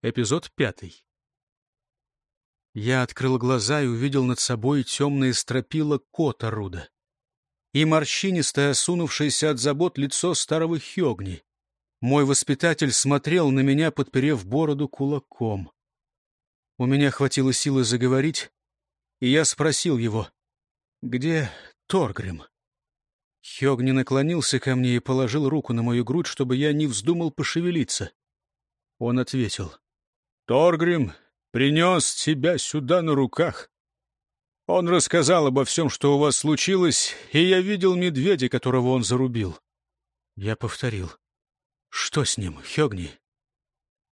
Эпизод пятый. Я открыл глаза и увидел над собой темное стропила кота Руда и морщинистое, осунувшееся от забот лицо старого Хёгни. Мой воспитатель смотрел на меня, подперев бороду кулаком. У меня хватило силы заговорить, и я спросил его, где Торгрим? Хёгни наклонился ко мне и положил руку на мою грудь, чтобы я не вздумал пошевелиться. Он ответил, «Торгрим принес тебя сюда на руках. Он рассказал обо всем, что у вас случилось, и я видел медведя, которого он зарубил». Я повторил, «Что с ним, Хёгни?»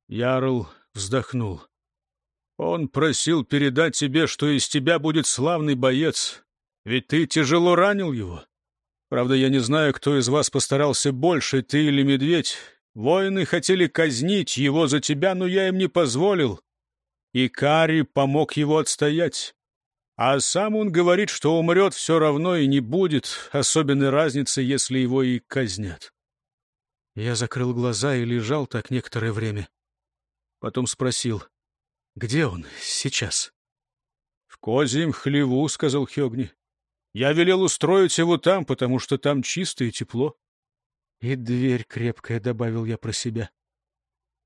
Ярл вздохнул. «Он просил передать тебе, что из тебя будет славный боец, ведь ты тяжело ранил его. Правда, я не знаю, кто из вас постарался больше, ты или медведь. Воины хотели казнить его за тебя, но я им не позволил. И Кари помог его отстоять. А сам он говорит, что умрет все равно и не будет особенной разницы, если его и казнят. Я закрыл глаза и лежал так некоторое время. Потом спросил, где он сейчас? — В козьем хлеву, — сказал Хёгни. Я велел устроить его там, потому что там чисто и тепло. И дверь крепкая, — добавил я про себя.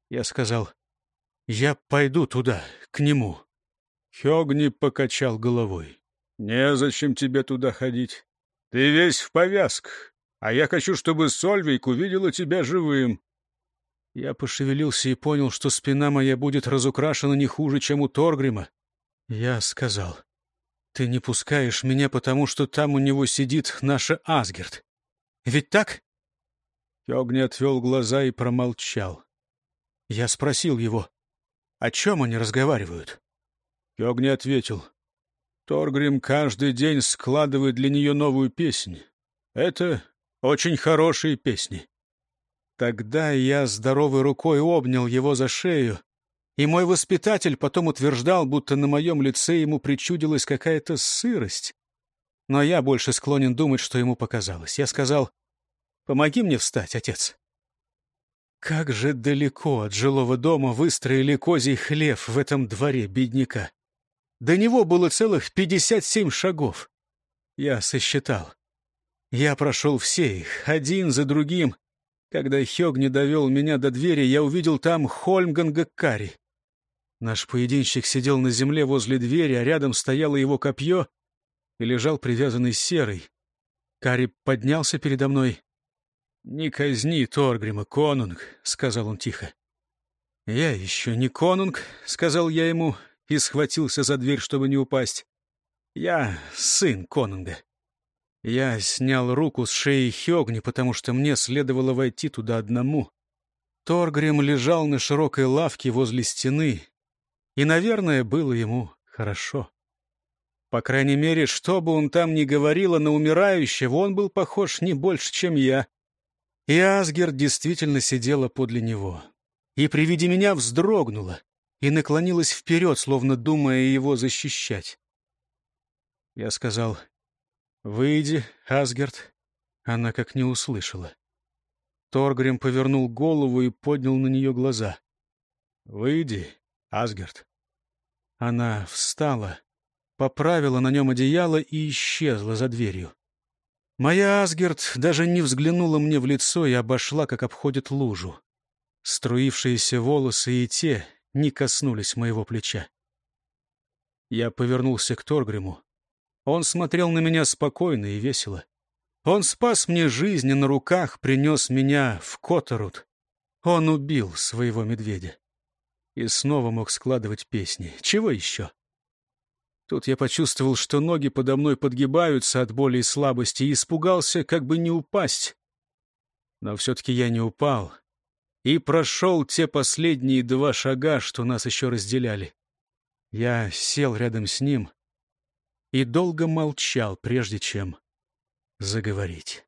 Я сказал, я пойду туда, к нему. Хёгни покачал головой. Незачем тебе туда ходить. Ты весь в повязках, а я хочу, чтобы Сольвейк увидела тебя живым. Я пошевелился и понял, что спина моя будет разукрашена не хуже, чем у Торгрима. Я сказал, ты не пускаешь меня, потому что там у него сидит наша Асгерт. Ведь так? Хёгни отвел глаза и промолчал. Я спросил его, о чем они разговаривают. Хёгни ответил, Торгрим каждый день складывает для нее новую песнь. Это очень хорошие песни. Тогда я здоровой рукой обнял его за шею и мой воспитатель потом утверждал, будто на моем лице ему причудилась какая-то сырость. Но я больше склонен думать, что ему показалось. Я сказал, «Помоги мне встать, отец». Как же далеко от жилого дома выстроили козий хлев в этом дворе бедняка. До него было целых пятьдесят семь шагов. Я сосчитал. Я прошел все их, один за другим. Когда Хёг не довел меня до двери, я увидел там Хольмганга Кари. Наш поединщик сидел на земле возле двери, а рядом стояло его копье и лежал привязанный серый. Кари поднялся передо мной. — Не казни Торгрима, конунг, — сказал он тихо. — Я еще не конунг, — сказал я ему и схватился за дверь, чтобы не упасть. — Я сын конунга. Я снял руку с шеи Хёгни, потому что мне следовало войти туда одному. Торгрим лежал на широкой лавке возле стены, и, наверное, было ему хорошо. По крайней мере, что бы он там ни говорил, на умирающего он был похож не больше, чем я. И Асгер действительно сидела подле него. И при виде меня вздрогнула и наклонилась вперед, словно думая его защищать. Я сказал, «Выйди, Асгерт». Она как не услышала. Торгрим повернул голову и поднял на нее глаза. «Выйди, Асгард. Она встала, поправила на нем одеяло и исчезла за дверью. Моя Асгерт даже не взглянула мне в лицо и обошла, как обходит лужу. Струившиеся волосы и те не коснулись моего плеча. Я повернулся к Торгриму. Он смотрел на меня спокойно и весело. Он спас мне жизнь и на руках принес меня в Которут. Он убил своего медведя и снова мог складывать песни. Чего еще? Тут я почувствовал, что ноги подо мной подгибаются от боли и слабости, и испугался, как бы не упасть. Но все-таки я не упал и прошел те последние два шага, что нас еще разделяли. Я сел рядом с ним и долго молчал, прежде чем заговорить.